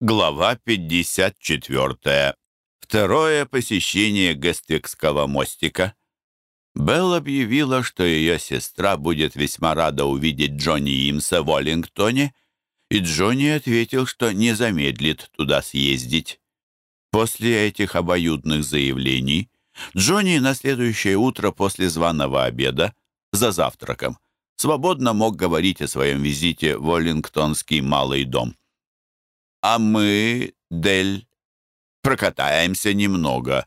Глава 54. Второе посещение Гествикского мостика. Белл объявила, что ее сестра будет весьма рада увидеть Джонни Имса в Оллингтоне, и Джонни ответил, что не замедлит туда съездить. После этих обоюдных заявлений Джонни на следующее утро после званого обеда, за завтраком, свободно мог говорить о своем визите в Оллингтонский малый дом. А мы, Дель, прокатаемся немного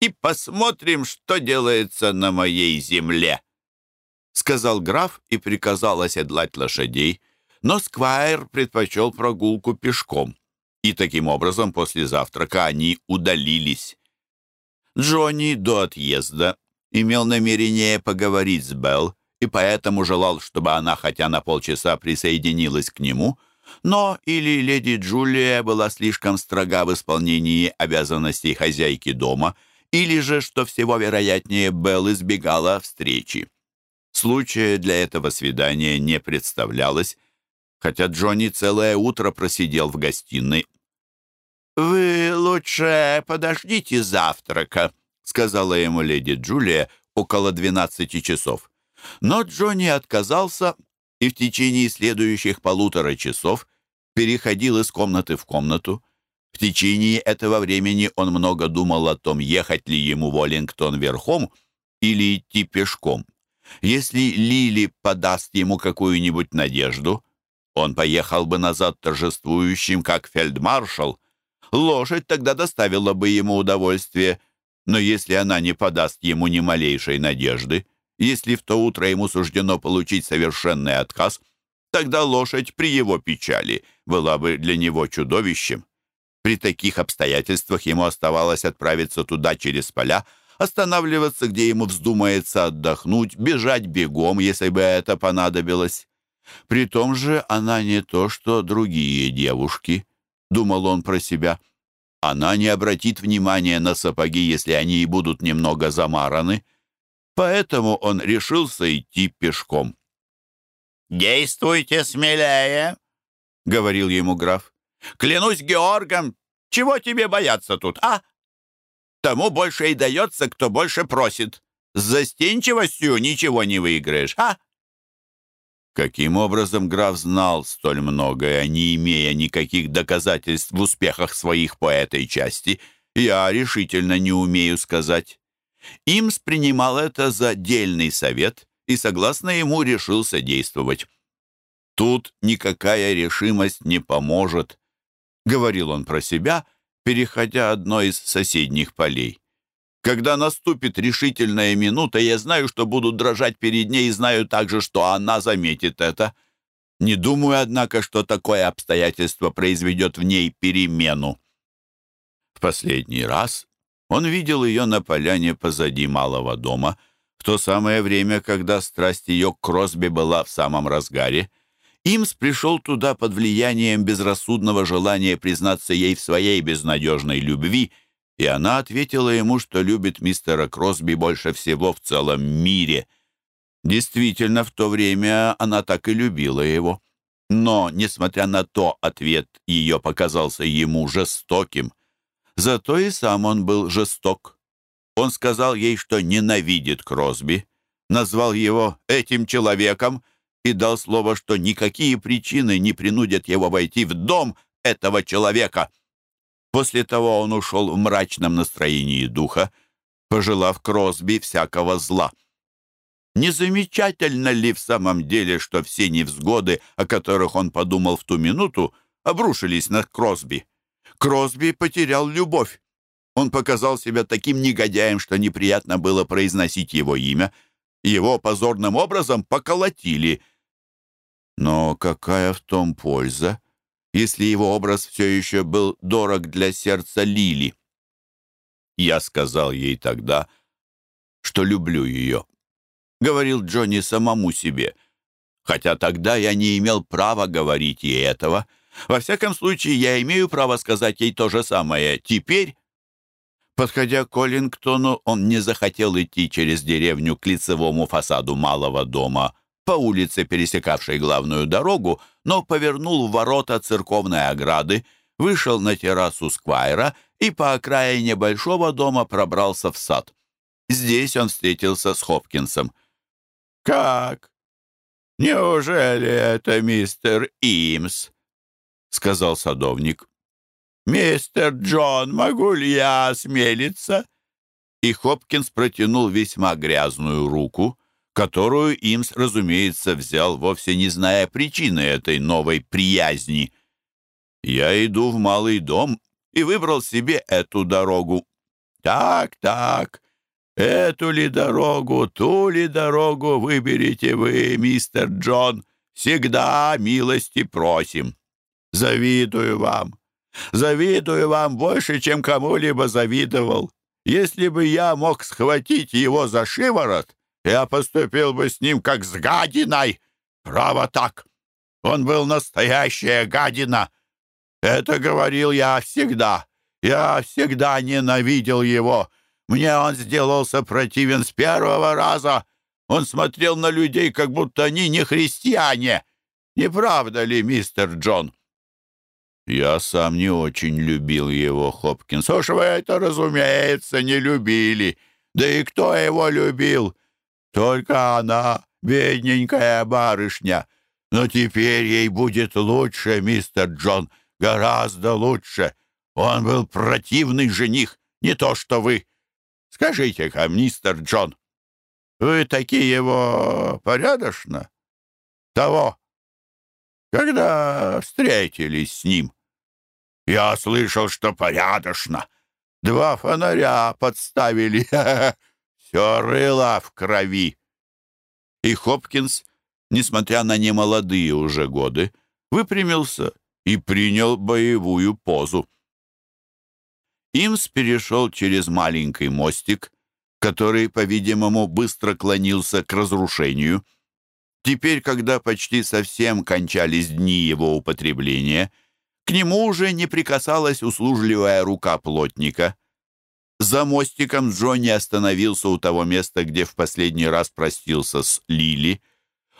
и посмотрим, что делается на моей земле», — сказал граф и приказал оседлать лошадей, но Сквайр предпочел прогулку пешком, и таким образом после завтрака они удалились. Джонни до отъезда имел намерение поговорить с Белл и поэтому желал, чтобы она хотя на полчаса присоединилась к нему — но или леди Джулия была слишком строга в исполнении обязанностей хозяйки дома, или же, что всего вероятнее, Белл избегала встречи. Случая для этого свидания не представлялось, хотя Джонни целое утро просидел в гостиной. «Вы лучше подождите завтрака», — сказала ему леди Джулия около двенадцати часов. Но Джонни отказался и в течение следующих полутора часов переходил из комнаты в комнату. В течение этого времени он много думал о том, ехать ли ему в Оллингтон верхом или идти пешком. Если Лили подаст ему какую-нибудь надежду, он поехал бы назад торжествующим, как фельдмаршал. Лошадь тогда доставила бы ему удовольствие, но если она не подаст ему ни малейшей надежды, если в то утро ему суждено получить совершенный отказ, тогда лошадь при его печали была бы для него чудовищем. При таких обстоятельствах ему оставалось отправиться туда через поля, останавливаться, где ему вздумается отдохнуть, бежать бегом, если бы это понадобилось. При том же она не то, что другие девушки, думал он про себя. Она не обратит внимания на сапоги, если они и будут немного замараны. Поэтому он решился идти пешком. «Действуйте смелее», — говорил ему граф. «Клянусь Георгом, чего тебе бояться тут, а? Тому больше и дается, кто больше просит. С застенчивостью ничего не выиграешь, а?» Каким образом граф знал столь многое, не имея никаких доказательств в успехах своих по этой части, я решительно не умею сказать. Имс принимал это за дельный совет и, согласно ему, решился действовать. «Тут никакая решимость не поможет», — говорил он про себя, переходя одно из соседних полей. «Когда наступит решительная минута, я знаю, что буду дрожать перед ней и знаю также, что она заметит это. Не думаю, однако, что такое обстоятельство произведет в ней перемену». В последний раз он видел ее на поляне позади малого дома, в то самое время, когда страсть ее к Кросби была в самом разгаре. Имс пришел туда под влиянием безрассудного желания признаться ей в своей безнадежной любви, и она ответила ему, что любит мистера Кросби больше всего в целом мире. Действительно, в то время она так и любила его. Но, несмотря на то, ответ ее показался ему жестоким. Зато и сам он был жесток. Он сказал ей, что ненавидит Кросби, назвал его этим человеком и дал слово, что никакие причины не принудят его войти в дом этого человека. После того он ушел в мрачном настроении духа, пожелав Кросби всякого зла. Не замечательно ли в самом деле, что все невзгоды, о которых он подумал в ту минуту, обрушились на Кросби? Кросби потерял любовь. Он показал себя таким негодяем, что неприятно было произносить его имя. Его позорным образом поколотили. Но какая в том польза, если его образ все еще был дорог для сердца Лили? Я сказал ей тогда, что люблю ее. Говорил Джонни самому себе. Хотя тогда я не имел права говорить ей этого — во всяком случае, я имею право сказать ей то же самое теперь. Подходя к Коллингтону, он не захотел идти через деревню к лицевому фасаду малого дома по улице, пересекавшей главную дорогу, но повернул в ворота церковной ограды, вышел на террасу Сквайра и по окраине большого дома пробрался в сад. Здесь он встретился с Хопкинсом. «Как? Неужели это мистер Имс?» — сказал садовник. «Мистер Джон, могу ли я осмелиться?» И Хопкинс протянул весьма грязную руку, которую Имс, разумеется, взял, вовсе не зная причины этой новой приязни. «Я иду в малый дом и выбрал себе эту дорогу». «Так, так, эту ли дорогу, ту ли дорогу выберете вы, мистер Джон? Всегда милости просим. Завидую вам. Завидую вам больше, чем кому-либо завидовал. Если бы я мог схватить его за шиворот, я поступил бы с ним как с гадиной. Право так. Он был настоящая гадина. Это говорил я всегда. Я всегда ненавидел его. Мне он сделался противен с первого раза. Он смотрел на людей, как будто они не христиане. Не правда ли, мистер Джон?» «Я сам не очень любил его, Хопкинс». «Уж вы это, разумеется, не любили. Да и кто его любил? Только она, бедненькая барышня. Но теперь ей будет лучше, мистер Джон, гораздо лучше. Он был противный жених, не то что вы. Скажите-ка, мистер Джон, вы такие его порядочно? Того, когда встретились с ним. Я слышал, что порядочно. Два фонаря подставили. Все рыло в крови. И Хопкинс, несмотря на немолодые уже годы, выпрямился и принял боевую позу. Имс перешел через маленький мостик, который, по-видимому, быстро клонился к разрушению. Теперь, когда почти совсем кончались дни его употребления, к нему уже не прикасалась услужливая рука плотника. За мостиком Джонни остановился у того места, где в последний раз простился с Лили.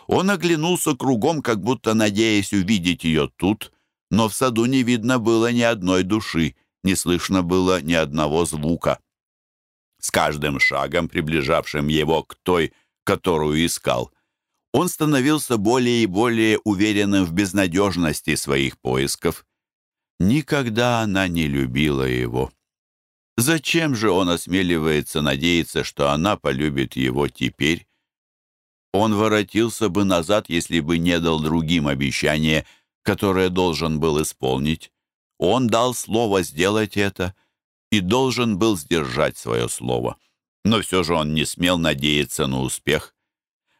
Он оглянулся кругом, как будто надеясь увидеть ее тут, но в саду не видно было ни одной души не слышно было ни одного звука. С каждым шагом, приближавшим его к той, которую искал, он становился более и более уверенным в безнадежности своих поисков. Никогда она не любила его. Зачем же он осмеливается надеяться, что она полюбит его теперь? Он воротился бы назад, если бы не дал другим обещание, которое должен был исполнить. Он дал слово сделать это и должен был сдержать свое слово. Но все же он не смел надеяться на успех.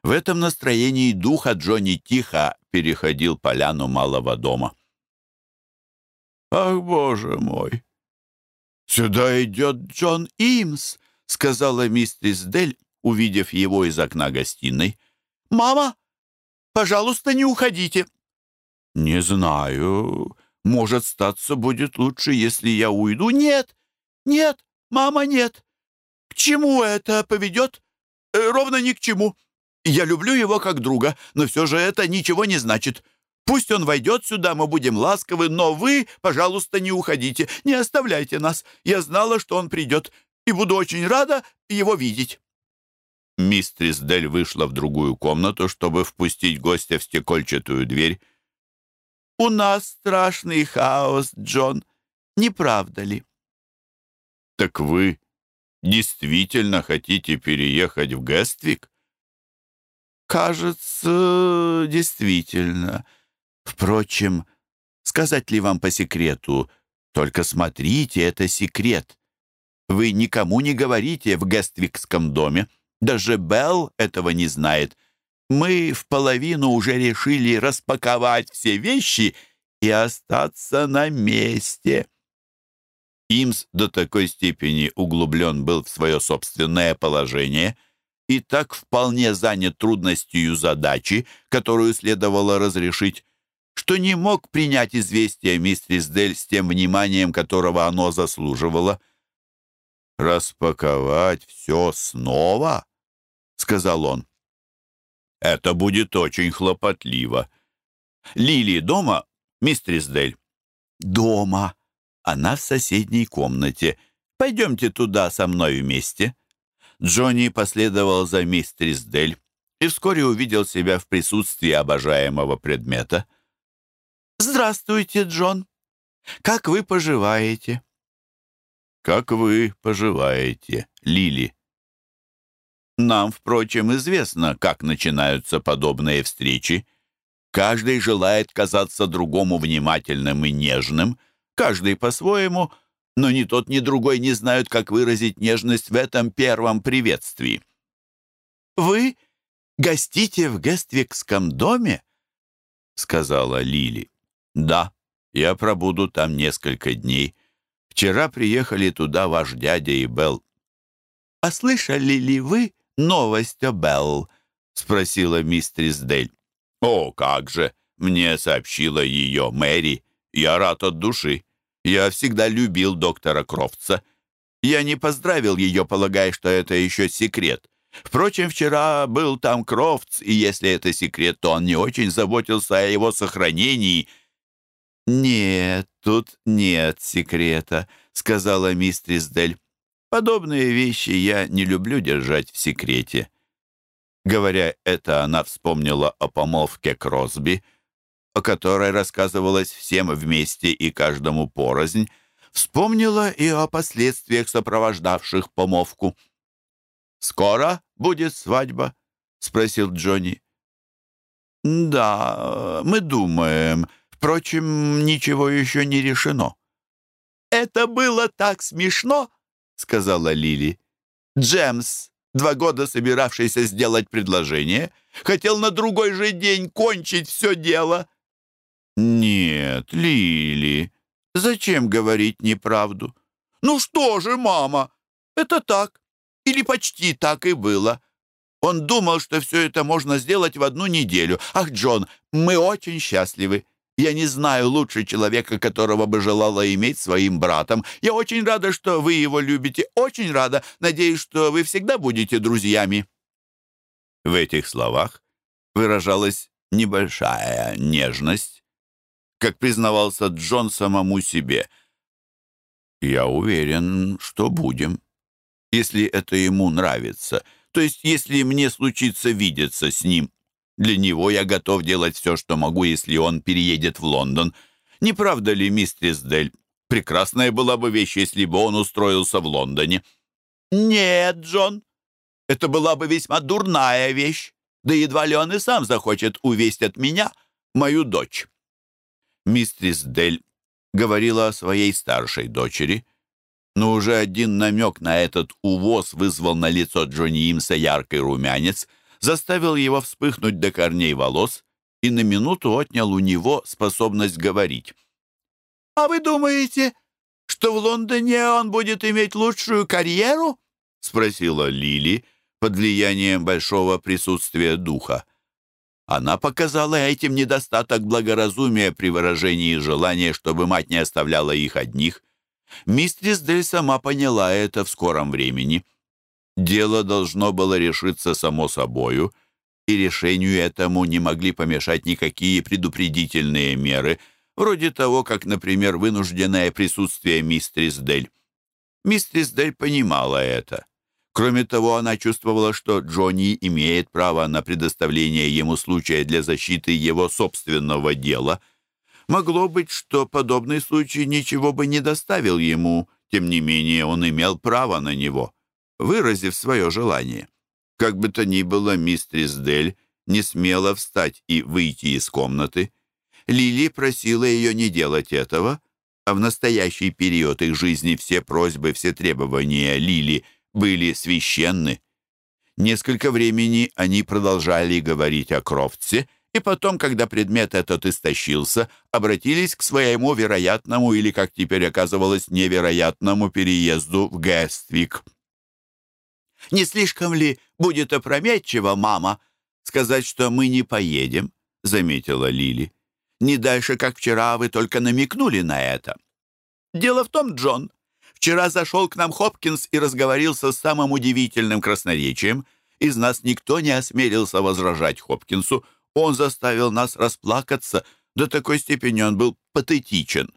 В этом настроении духа Джонни тихо переходил поляну малого дома. «Ах, боже мой! Сюда идет Джон Имс!» — сказала миссис Дель, увидев его из окна гостиной. «Мама, пожалуйста, не уходите!» «Не знаю. Может, статься будет лучше, если я уйду. Нет, нет, мама, нет. К чему это поведет? Э, ровно ни к чему. Я люблю его как друга, но все же это ничего не значит. Пусть он войдет сюда, мы будем ласковы, но вы, пожалуйста, не уходите, не оставляйте нас. Я знала, что он придет, и буду очень рада его видеть». Мистрис Дель вышла в другую комнату, чтобы впустить гостя в стекольчатую дверь. У нас страшный хаос, Джон, не правда ли? Так вы действительно хотите переехать в Гествик? Кажется, действительно. Впрочем, сказать ли вам по секрету, только смотрите, это секрет. Вы никому не говорите в Гествикском доме. Даже Белл этого не знает. Мы в половину уже решили распаковать все вещи и остаться на месте. Имс до такой степени углублен был в свое собственное положение и так вполне занят трудностью задачи, которую следовало разрешить, что не мог принять известие мистерис Дель с тем вниманием, которого оно заслуживало. «Распаковать все снова?» — сказал он. Это будет очень хлопотливо. Лили дома, мистерис Дель? дома. Она в соседней комнате. Пойдемте туда со мной вместе». Джонни последовал за мистерис Дель и вскоре увидел себя в присутствии обожаемого предмета. «Здравствуйте, Джон. Как вы поживаете?» «Как вы поживаете, Лили?» Нам, впрочем, известно, как начинаются подобные встречи. Каждый желает казаться другому внимательным и нежным, каждый по-своему, но ни тот, ни другой не знают, как выразить нежность в этом первом приветствии. «Вы гостите в Гествикском доме?» — сказала Лили. «Да, я пробуду там несколько дней. Вчера приехали туда ваш дядя и Белл». «А слышали ли вы новость о Белл?» — спросила мистерис Дель. «О, как же! Мне сообщила ее Мэри. Я рад от души. Я всегда любил доктора Крофтса. Я не поздравил ее, полагая, что это еще секрет. Впрочем, вчера был там Крофтс, и если это секрет, то он не очень заботился о его сохранении». «Нет, тут нет секрета», — сказала мистерис Дель. «Подобные вещи я не люблю держать в секрете». Говоря это, она вспомнила о помолвке Кросби, о которой рассказывалось всем вместе и каждому порознь, вспомнила и о последствиях, сопровождавших помолвку. «Скоро будет свадьба?» — спросил Джонни. «Да, мы думаем. Впрочем, ничего еще не решено». «Это было так смешно!» — сказала Лили. «Джемс, два года собиравшийся сделать предложение, хотел на другой же день кончить все дело». «Нет, Лили, зачем говорить неправду?» «Ну что же, мама, это так, или почти так и было». Он думал, что все это можно сделать в одну неделю. Ах, Джон, мы очень счастливы. Я не знаю лучше человека, которого бы желала иметь своим братом. Я очень рада, что вы его любите. Очень рада. Надеюсь, что вы всегда будете друзьями». В этих словах выражалась небольшая нежность, как признавался Джон самому себе. «Я уверен, что будем, если это ему нравится, то есть если мне случится видеться с ним». Для него я готов делать все, что могу, если он переедет в Лондон. Не правда ли, мистерис Дель? Прекрасная была бы вещь, если бы он устроился в Лондоне». «Нет, Джон, это была бы весьма дурная вещь. Да едва ли он и сам захочет увесть от меня мою дочь». Мистерис Дель говорила о своей старшей дочери, но уже один намек на этот увоз вызвал на лицо Джонни Имса яркий румянец — заставил его вспыхнуть до корней волос и на минуту отнял у него способность говорить. «А вы думаете, что в Лондоне он будет иметь лучшую карьеру?» — спросила Лили под влиянием большого присутствия духа. Она показала этим недостаток благоразумия при выражении желания, чтобы мать не оставляла их одних. Мистрис Дель сама поняла это в скором времени. Дело должно было решиться само собою, и решению этому не могли помешать никакие предупредительные меры, вроде того, как, например, вынужденное присутствие мистерис Дель. Мистерис Дель понимала это. Кроме того, она чувствовала, что Джонни имеет право на предоставление ему случая для защиты его собственного дела. Могло быть, что подобный случай ничего бы не доставил ему, тем не менее он имел право на него выразив свое желание. Как бы то ни было, мистерис Дель не смела встать и выйти из комнаты. Лили просила ее не делать этого, а в настоящий период их жизни все просьбы, все требования Лили были священны. Несколько времени они продолжали говорить о Крофтсе, и потом, когда предмет этот истощился, обратились к своему вероятному или, как теперь оказывалось, невероятному переезду в Гествик. Не слишком ли будет опрометчиво, мама, сказать, что мы не поедем?» — заметила Лили. «Не дальше, как вчера, вы только намекнули на это». «Дело в том, Джон, вчера зашел к нам Хопкинс и разговорился с самым удивительным красноречием. Из нас никто не осмелился возражать Хопкинсу. Он заставил нас расплакаться. До такой степени он был патетичен.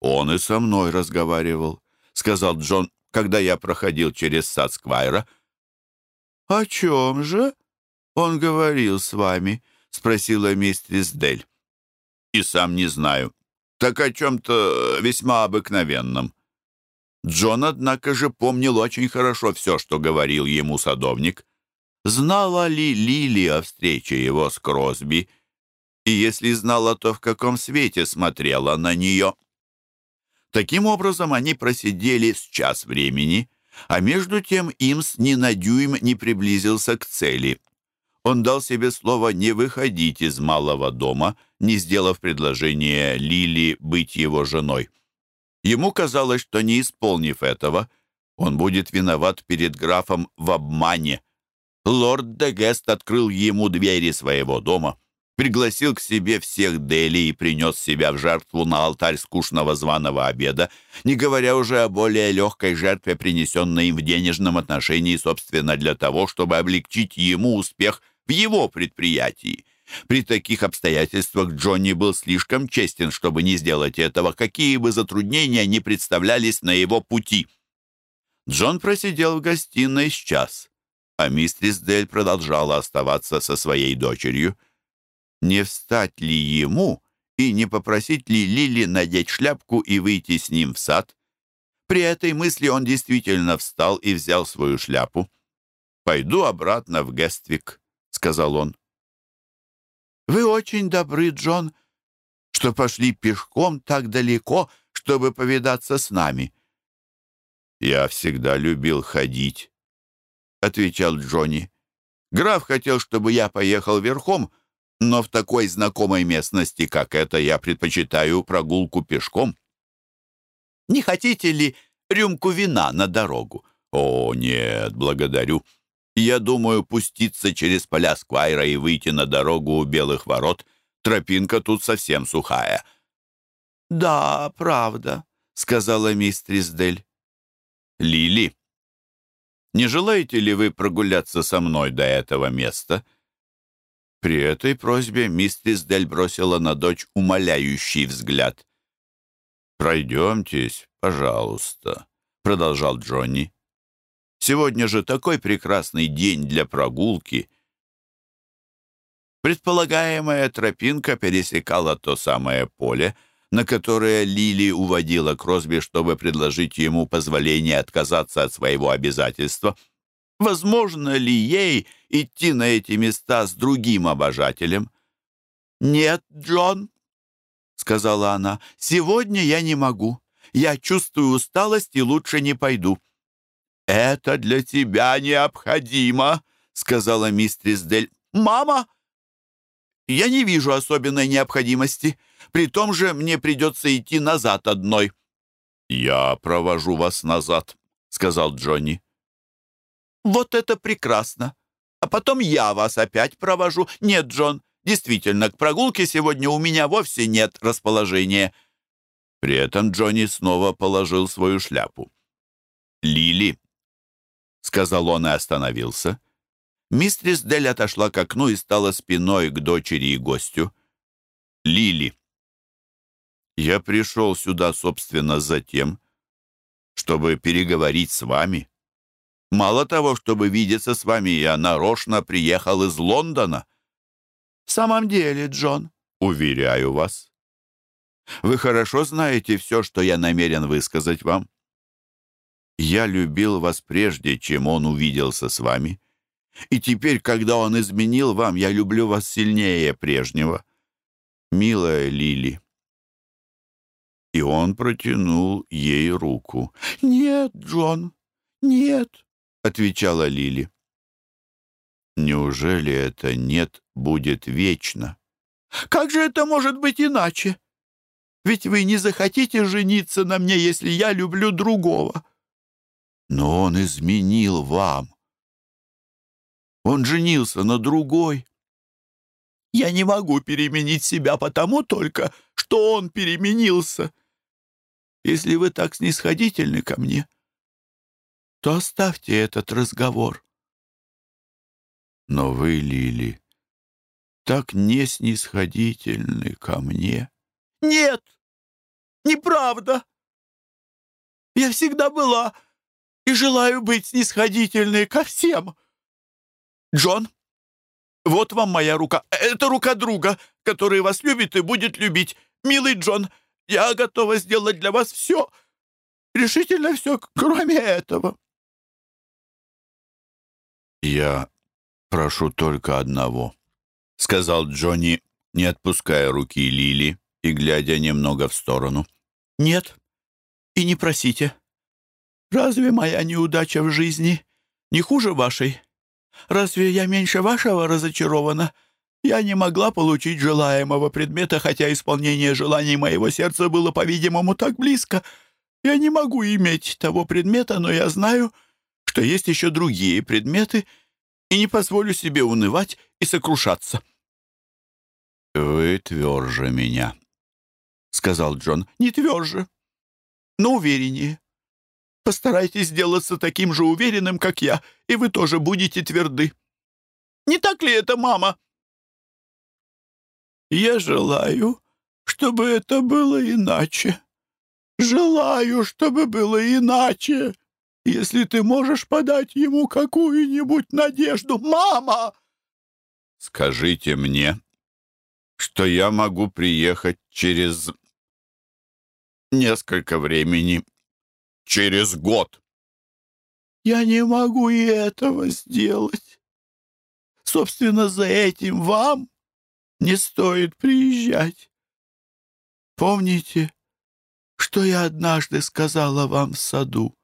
Он и со мной разговаривал, сказал Джон, когда я проходил через сад Сквайра. «О чем же он говорил с вами?» — спросила мистерис Дель. «И сам не знаю. Так о чем-то весьма обыкновенном». Джон, однако же, помнил очень хорошо все, что говорил ему садовник. Знала ли Лили о встрече его с Кросби? И если знала, то в каком свете смотрела на нее? Таким образом, они просидели с час времени, а между тем Имс ни на дюйм не приблизился к цели. Он дал себе слово не выходить из малого дома, не сделав предложение Лили быть его женой. Ему казалось, что не исполнив этого, он будет виноват перед графом в обмане. Лорд Дегест открыл ему двери своего дома, пригласил к себе всех Дели и принес себя в жертву на алтарь скучного званого обеда, не говоря уже о более легкой жертве, принесенной им в денежном отношении, собственно, для того, чтобы облегчить ему успех в его предприятии. При таких обстоятельствах Джонни был слишком честен, чтобы не сделать этого, какие бы затруднения ни представлялись на его пути. Джон просидел в гостиной с час, а мистрис Дель продолжала оставаться со своей дочерью. Не встать ли ему и не попросить ли Лили надеть шляпку и выйти с ним в сад? При этой мысли он действительно встал и взял свою шляпу. «Пойду обратно в Гествик», — сказал он. «Вы очень добры, Джон, что пошли пешком так далеко, чтобы повидаться с нами». «Я всегда любил ходить», — отвечал Джонни. «Граф хотел, чтобы я поехал верхом, но в такой знакомой местности, как эта, я предпочитаю прогулку пешком». «Не хотите ли рюмку вина на дорогу?» «О, нет, благодарю. Я думаю пуститься через поля Сквайра и выйти на дорогу у Белых ворот. Тропинка тут совсем сухая». «Да, правда», — сказала мистрис Дель. «Лили, не желаете ли вы прогуляться со мной до этого места?» При этой просьбе мистрис Дель бросила на дочь умоляющий взгляд. «Пройдемтесь, пожалуйста», — продолжал Джонни. Сегодня же такой прекрасный день для прогулки. Предполагаемая тропинка пересекала то самое поле, на которое Лили уводила Кросби, чтобы предложить ему позволение отказаться от своего обязательства. Возможно ли ей идти на эти места с другим обожателем? «Нет, Джон», — сказала она, — «сегодня я не могу. Я чувствую усталость и лучше не пойду». «Это для тебя необходимо», — сказала мистрис Дель. «Мама, я не вижу особенной необходимости. При том же мне придется идти назад одной». «Я провожу вас назад», — сказал Джонни. «Вот это прекрасно. А потом я вас опять провожу. Нет, Джон, действительно, к прогулке сегодня у меня вовсе нет расположения». При этом Джонни снова положил свою шляпу. «Лили, — сказал он и остановился. Мистрис Дель отошла к окну и стала спиной к дочери и гостю. «Лили, я пришел сюда, собственно, за тем, чтобы переговорить с вами. Мало того, чтобы видеться с вами, я нарочно приехал из Лондона». «В самом деле, Джон, уверяю вас, вы хорошо знаете все, что я намерен высказать вам. Я любил вас прежде, чем он увиделся с вами. И теперь, когда он изменил вам, я люблю вас сильнее прежнего. Милая Лили». И он протянул ей руку. «Нет, Джон, нет», — отвечала Лили. «Неужели это «нет» будет вечно?» «Как же это может быть иначе? Ведь вы не захотите жениться на мне, если я люблю другого» но он изменил вам. Он женился на другой. Я не могу переменить себя потому только, что он переменился. Если вы так снисходительны ко мне, то оставьте этот разговор. Но вы, Лили, так не снисходительны ко мне. Нет, не неправда. Я всегда была и желаю быть снисходительной ко всем. Джон, вот вам моя рука. Это рука друга, который вас любит и будет любить. Милый Джон, я готова сделать для вас все, решительно все, кроме этого. Я прошу только одного, — сказал Джонни, не отпуская руки Лили и глядя немного в сторону. «Нет, и не просите. Разве моя неудача в жизни не хуже вашей? Разве я меньше вашего разочарована? Я не могла получить желаемого предмета, хотя исполнение желаний моего сердца было, по-видимому, так близко. Я не могу иметь того предмета, но я знаю, что есть еще другие предметы, и не позволю себе унывать и сокрушаться». «Вы тверже меня», — сказал Джон. «Не тверже, но увереннее. Постарайтесь сделаться таким же уверенным, как я, и вы тоже будете тверды. Не так ли это, мама?» «Я желаю, чтобы это было иначе. Желаю, чтобы было иначе. Если ты можешь подать ему какую-нибудь надежду, мама!» «Скажите мне, что я могу приехать через несколько времени, через год. Я не могу и этого сделать. Собственно, за этим вам не стоит приезжать. Помните, что я однажды сказала вам в саду?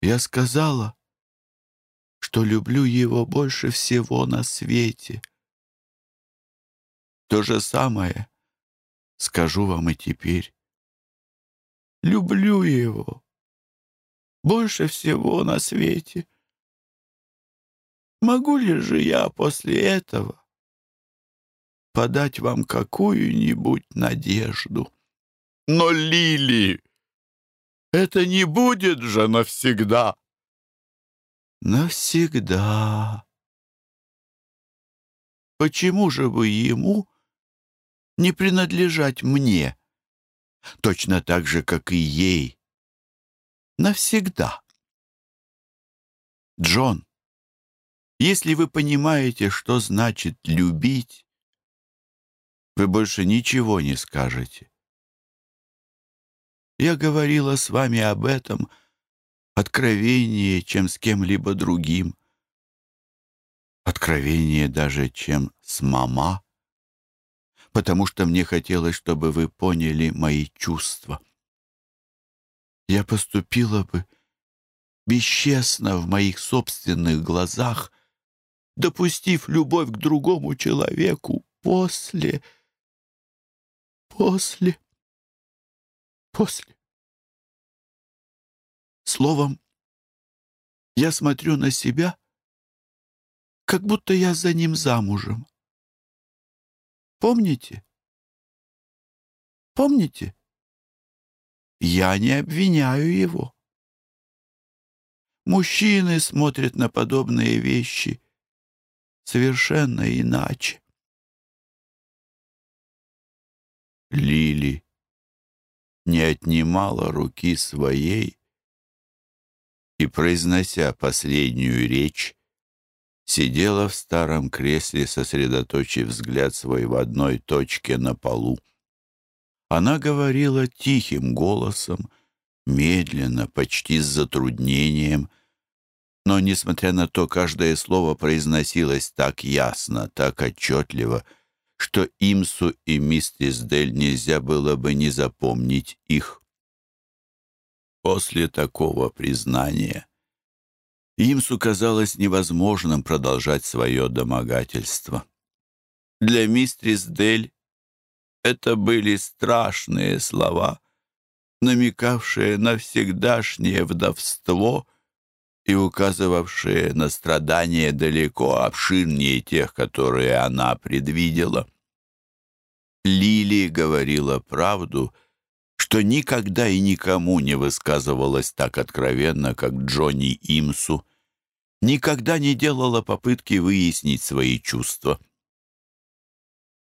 Я сказала, что люблю его больше всего на свете. То же самое скажу вам и теперь. Люблю его больше всего на свете. Могу ли же я после этого подать вам какую-нибудь надежду? Но, Лили, это не будет же навсегда. Навсегда. Почему же вы ему не принадлежать мне, точно так же, как и ей. Навсегда. Джон, если вы понимаете, что значит любить, вы больше ничего не скажете. Я говорила с вами об этом откровеннее, чем с кем-либо другим. Откровеннее даже, чем с мама потому что мне хотелось, чтобы вы поняли мои чувства. Я поступила бы бесчестно в моих собственных глазах, допустив любовь к другому человеку после... после... после... Словом, я смотрю на себя, как будто я за ним замужем. Помните? Помните? Я не обвиняю его. Мужчины смотрят на подобные вещи совершенно иначе. Лили не отнимала руки своей и, произнося последнюю речь, сидела в старом кресле, сосредоточив взгляд свой в одной точке на полу. Она говорила тихим голосом, медленно, почти с затруднением, но, несмотря на то, каждое слово произносилось так ясно, так отчетливо, что Имсу и мистерис Дель нельзя было бы не запомнить их. После такого признания Имсу казалось невозможным продолжать свое домогательство. Для мистрис Дель это были страшные слова, намекавшие на всегдашнее вдовство и указывавшие на страдания далеко обширнее тех, которые она предвидела. Лили говорила правду — что никогда и никому не высказывалась так откровенно, как Джонни Имсу, никогда не делала попытки выяснить свои чувства.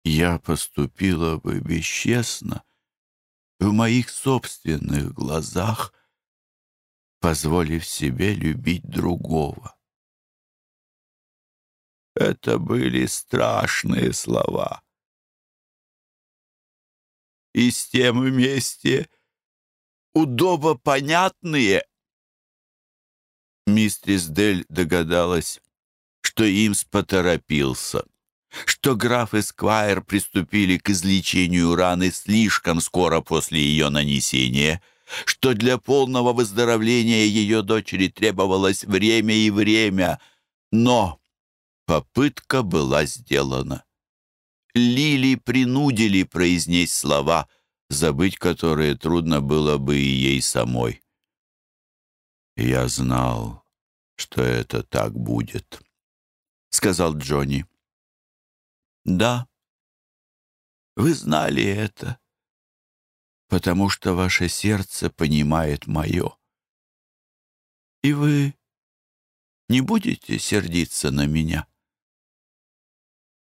«Я поступила бы бесчестно, в моих собственных глазах, позволив себе любить другого. Это были страшные слова. И с тем вместе удобо понятные. Мистрис Дель догадалась, что Имс поторопился что граф и Сквайр приступили к излечению раны слишком скоро после ее нанесения, что для полного выздоровления ее дочери требовалось время и время, но попытка была сделана. Лили принудили произнести слова, забыть которые трудно было бы и ей самой. «Я знал, что это так будет», — сказал Джонни. Да, вы знали это, потому что ваше сердце понимает мое. И вы не будете сердиться на меня?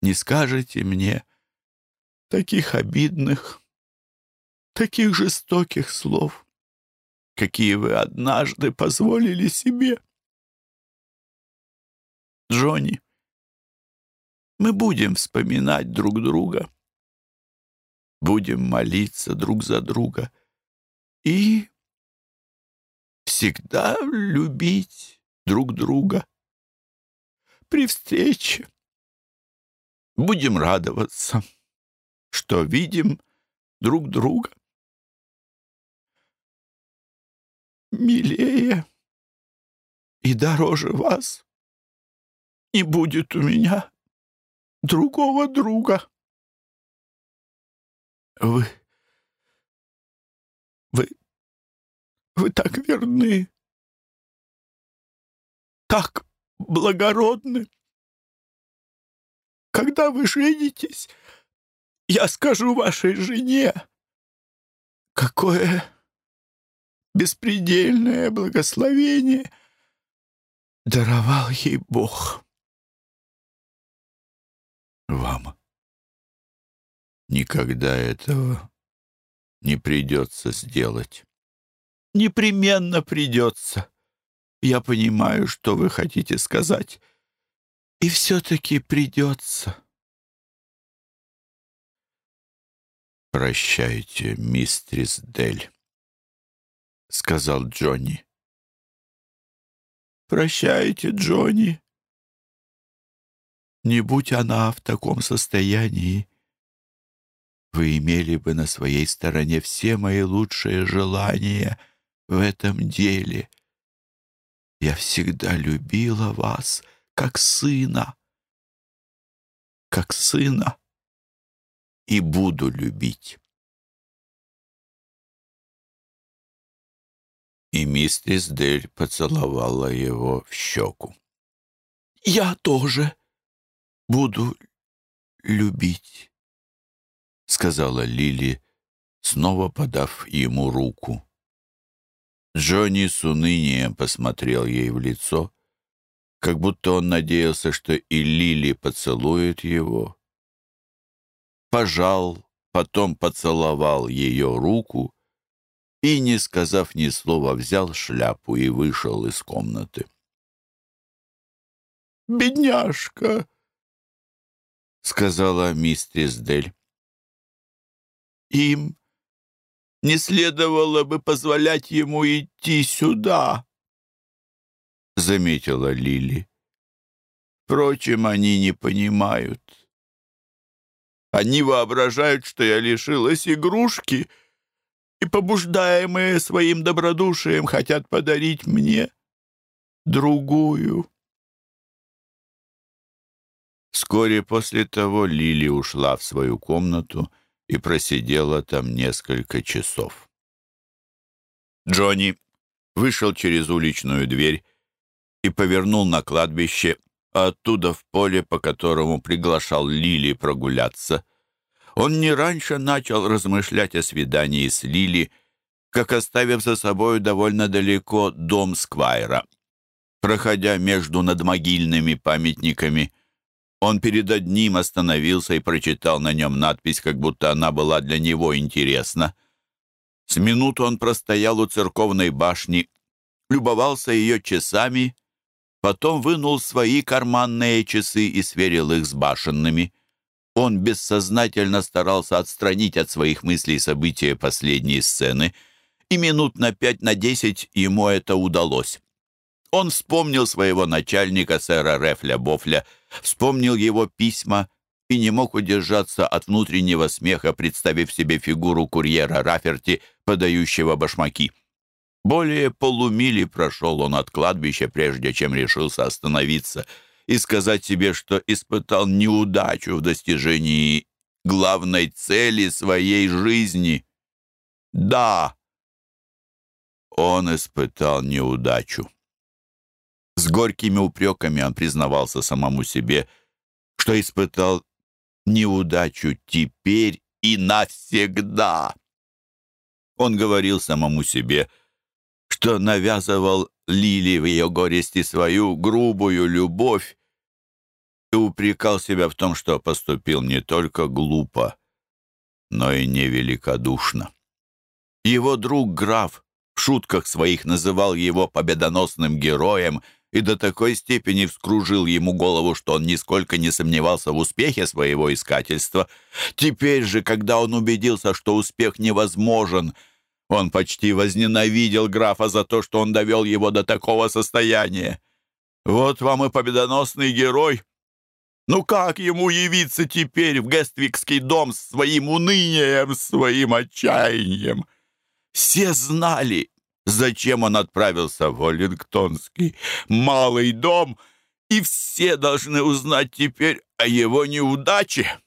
Не скажете мне таких обидных, таких жестоких слов, какие вы однажды позволили себе? Джонни, мы будем вспоминать друг друга, будем молиться друг за друга и всегда любить друг друга. При встрече будем радоваться, что видим друг друга. Милее и дороже вас не будет у меня другого друга. Вы... Вы... Вы так верны. Так благородны. Когда вы женитесь, я скажу вашей жене, какое беспредельное благословение даровал ей Бог вам. Никогда этого не придется сделать. Непременно придется. Я понимаю, что вы хотите сказать. И все-таки придется. «Прощайте, мистрис Дель», — сказал Джонни. «Прощайте, Джонни», не будь она в таком состоянии, вы имели бы на своей стороне все мои лучшие желания в этом деле. Я всегда любила вас, как сына, как сына, и буду любить. И миссис Дель поцеловала его в щеку. «Я тоже», буду любить», — сказала Лили, снова подав ему руку. Джонни с унынием посмотрел ей в лицо, как будто он надеялся, что и Лили поцелует его. Пожал, потом поцеловал ее руку и, не сказав ни слова, взял шляпу и вышел из комнаты. «Бедняжка!» — сказала мистерс Дель. «Им не следовало бы позволять ему идти сюда», — заметила Лили. «Впрочем, они не понимают. Они воображают, что я лишилась игрушки, и, побуждаемые своим добродушием, хотят подарить мне другую». Вскоре после того Лили ушла в свою комнату и просидела там несколько часов. Джонни вышел через уличную дверь и повернул на кладбище, а оттуда в поле, по которому приглашал Лили прогуляться. Он не раньше начал размышлять о свидании с Лили, как оставив за собою довольно далеко дом Сквайра. Проходя между надмогильными памятниками, он перед одним остановился и прочитал на нем надпись, как будто она была для него интересна. С минуту он простоял у церковной башни, любовался ее часами, потом вынул свои карманные часы и сверил их с башенными. Он бессознательно старался отстранить от своих мыслей события последней сцены, и минут на пять, на десять ему это удалось. Он вспомнил своего начальника, сэра Рефля Бофля, вспомнил его письма и не мог удержаться от внутреннего смеха, представив себе фигуру курьера Раферти, подающего башмаки. Более полумили прошел он от кладбища, прежде чем решился остановиться и сказать себе, что испытал неудачу в достижении главной цели своей жизни. Да, он испытал неудачу. С горькими упреками он признавался самому себе, что испытал неудачу теперь и навсегда. Он говорил самому себе, что навязывал Лили в ее горести свою грубую любовь и упрекал себя в том, что поступил не только глупо, но и невеликодушно. Его друг граф в шутках своих называл его победоносным героем — и до такой степени вскружил ему голову, что он нисколько не сомневался в успехе своего искательства. Теперь же, когда он убедился, что успех невозможен, он почти возненавидел графа за то, что он довел его до такого состояния. Вот вам и победоносный герой. Ну как ему явиться теперь в Гествикский дом с своим унынием, своим отчаянием? Все знали, зачем он отправился в Оллингтонский малый дом, и все должны узнать теперь о его неудаче.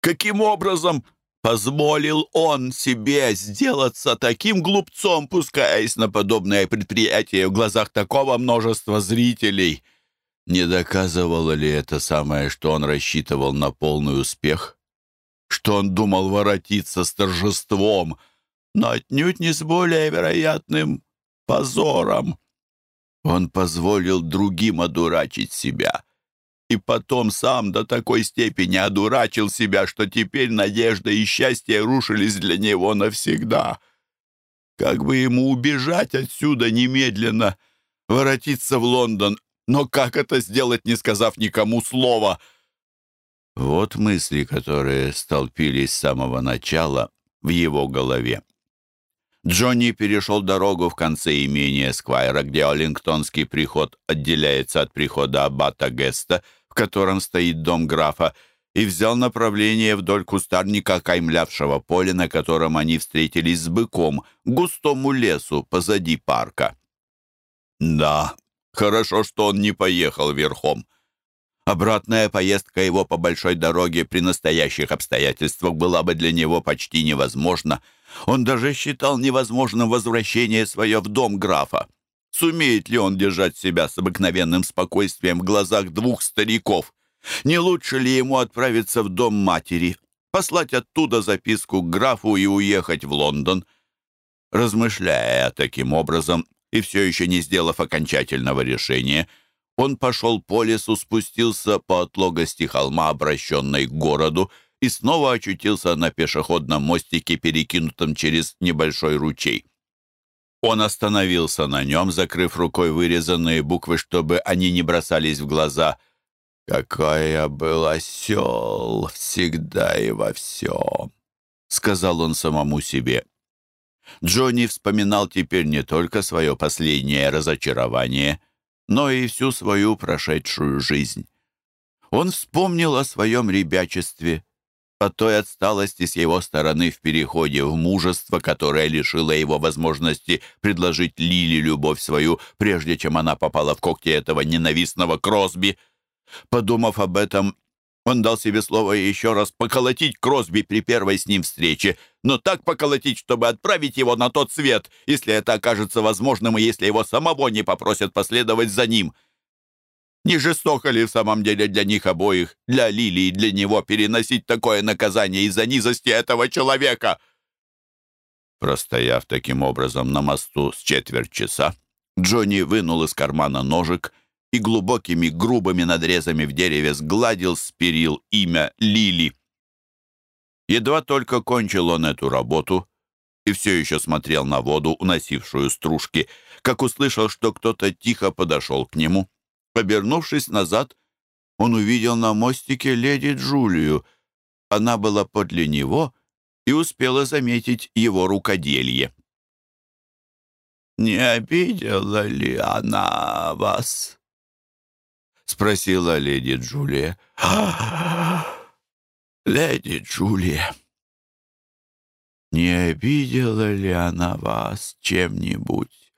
Каким образом позволил он себе сделаться таким глупцом, пускаясь на подобное предприятие в глазах такого множества зрителей? Не доказывало ли это самое, что он рассчитывал на полный успех? Что он думал воротиться с торжеством — но отнюдь не с более вероятным позором. Он позволил другим одурачить себя, и потом сам до такой степени одурачил себя, что теперь надежда и счастье рушились для него навсегда. Как бы ему убежать отсюда немедленно, воротиться в Лондон, но как это сделать, не сказав никому слова? Вот мысли, которые столпились с самого начала в его голове. Джонни перешел дорогу в конце имения Сквайра, где Оллингтонский приход отделяется от прихода аббата Геста, в котором стоит дом графа, и взял направление вдоль кустарника, каймлявшего поле, на котором они встретились с быком, густому лесу позади парка. Да, хорошо, что он не поехал верхом. Обратная поездка его по большой дороге при настоящих обстоятельствах была бы для него почти невозможна. Он даже считал невозможным возвращение свое в дом графа. Сумеет ли он держать себя с обыкновенным спокойствием в глазах двух стариков? Не лучше ли ему отправиться в дом матери, послать оттуда записку к графу и уехать в Лондон? Размышляя таким образом и все еще не сделав окончательного решения, он пошел по лесу, спустился по отлогости холма, обращенной к городу, и снова очутился на пешеходном мостике, перекинутом через небольшой ручей. Он остановился на нем, закрыв рукой вырезанные буквы, чтобы они не бросались в глаза. «Какой я был осел всегда и во всем», — сказал он самому себе. Джонни вспоминал теперь не только свое последнее разочарование — но и всю свою прошедшую жизнь. Он вспомнил о своем ребячестве, о той отсталости с его стороны в переходе в мужество, которое лишило его возможности предложить Лили любовь свою, прежде чем она попала в когти этого ненавистного Кросби. Подумав об этом, он дал себе слово еще раз поколотить Кросби при первой с ним встрече, но так поколотить, чтобы отправить его на тот свет, если это окажется возможным и если его самого не попросят последовать за ним. Не жестоко ли в самом деле для них обоих, для Лили и для него, переносить такое наказание из-за низости этого человека? Простояв таким образом на мосту с четверть часа, Джонни вынул из кармана ножик и глубокими грубыми надрезами в дереве сгладил с перил имя Лили. Едва только кончил он эту работу, и все еще смотрел на воду, уносившую стружки, как услышал, что кто-то тихо подошел к нему. Обернувшись назад, он увидел на мостике леди Джулию. Она была подле него и успела заметить его рукоделье. «Не обидела ли она вас?» — спросила леди Джулия. «Леди Джулия, не обидела ли она вас чем-нибудь?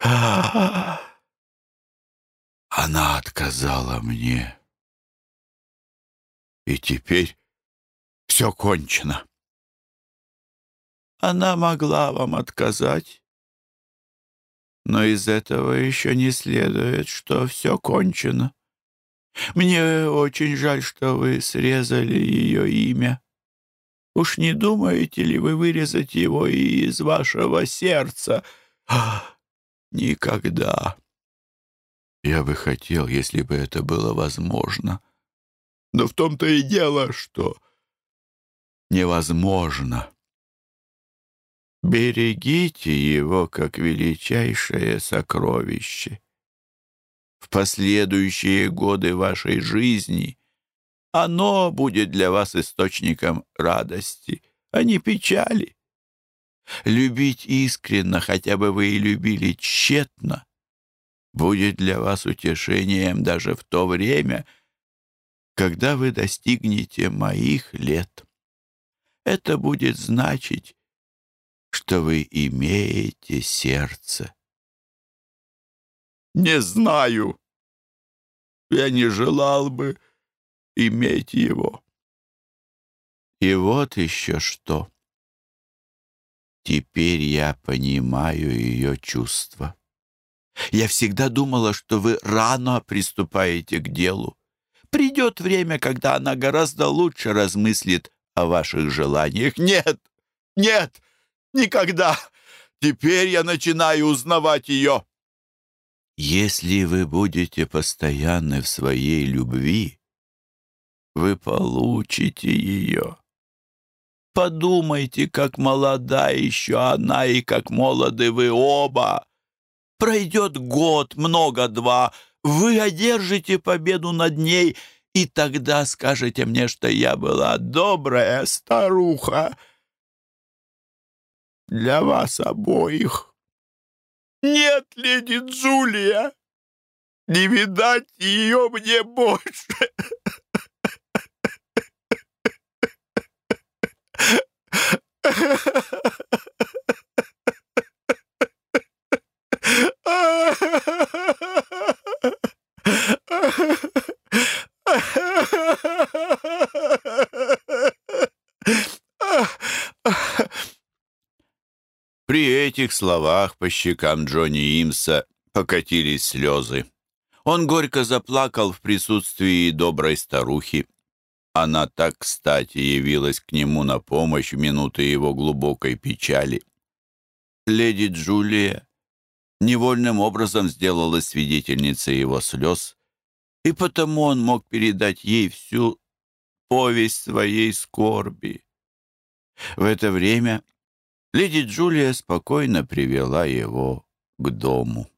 Она отказала мне. И теперь все кончено. Она могла вам отказать, но из этого еще не следует, что все кончено. Мне очень жаль, что вы срезали ее имя. Уж не думаете ли вы вырезать его из вашего сердца? Никогда. Я бы хотел, если бы это было возможно. Но в том-то и дело, что невозможно. Берегите его как величайшее сокровище. В последующие годы вашей жизни оно будет для вас источником радости, а не печали. Любить искренно, хотя бы вы и любили тщетно, будет для вас утешением даже в то время, когда вы достигнете моих лет. Это будет значить, что вы имеете сердце. Не знаю. Я не желал бы иметь его. И вот еще что. Теперь я понимаю ее чувства. Я всегда думала, что вы рано приступаете к делу. Придет время, когда она гораздо лучше размыслит о ваших желаниях. Нет, нет, никогда. Теперь я начинаю узнавать ее. Если вы будете постоянны в своей любви, вы получите ее. Подумайте, как молода еще она и как молоды вы оба. Пройдет год, много два, вы одержите победу над ней, и тогда скажете мне, что я была добрая старуха для вас обоих. Нет, леди Джулия, не видать ее мне больше. При этих словах по щекам Джонни Имса покатились слезы. Он горько заплакал в присутствии доброй старухи. Она так кстати явилась к нему на помощь в минуты его глубокой печали. Леди Джулия невольным образом сделалась свидетельницей его слез, и потому он мог передать ей всю повесть своей скорби. В это время леди Джулия спокойно привела его к дому.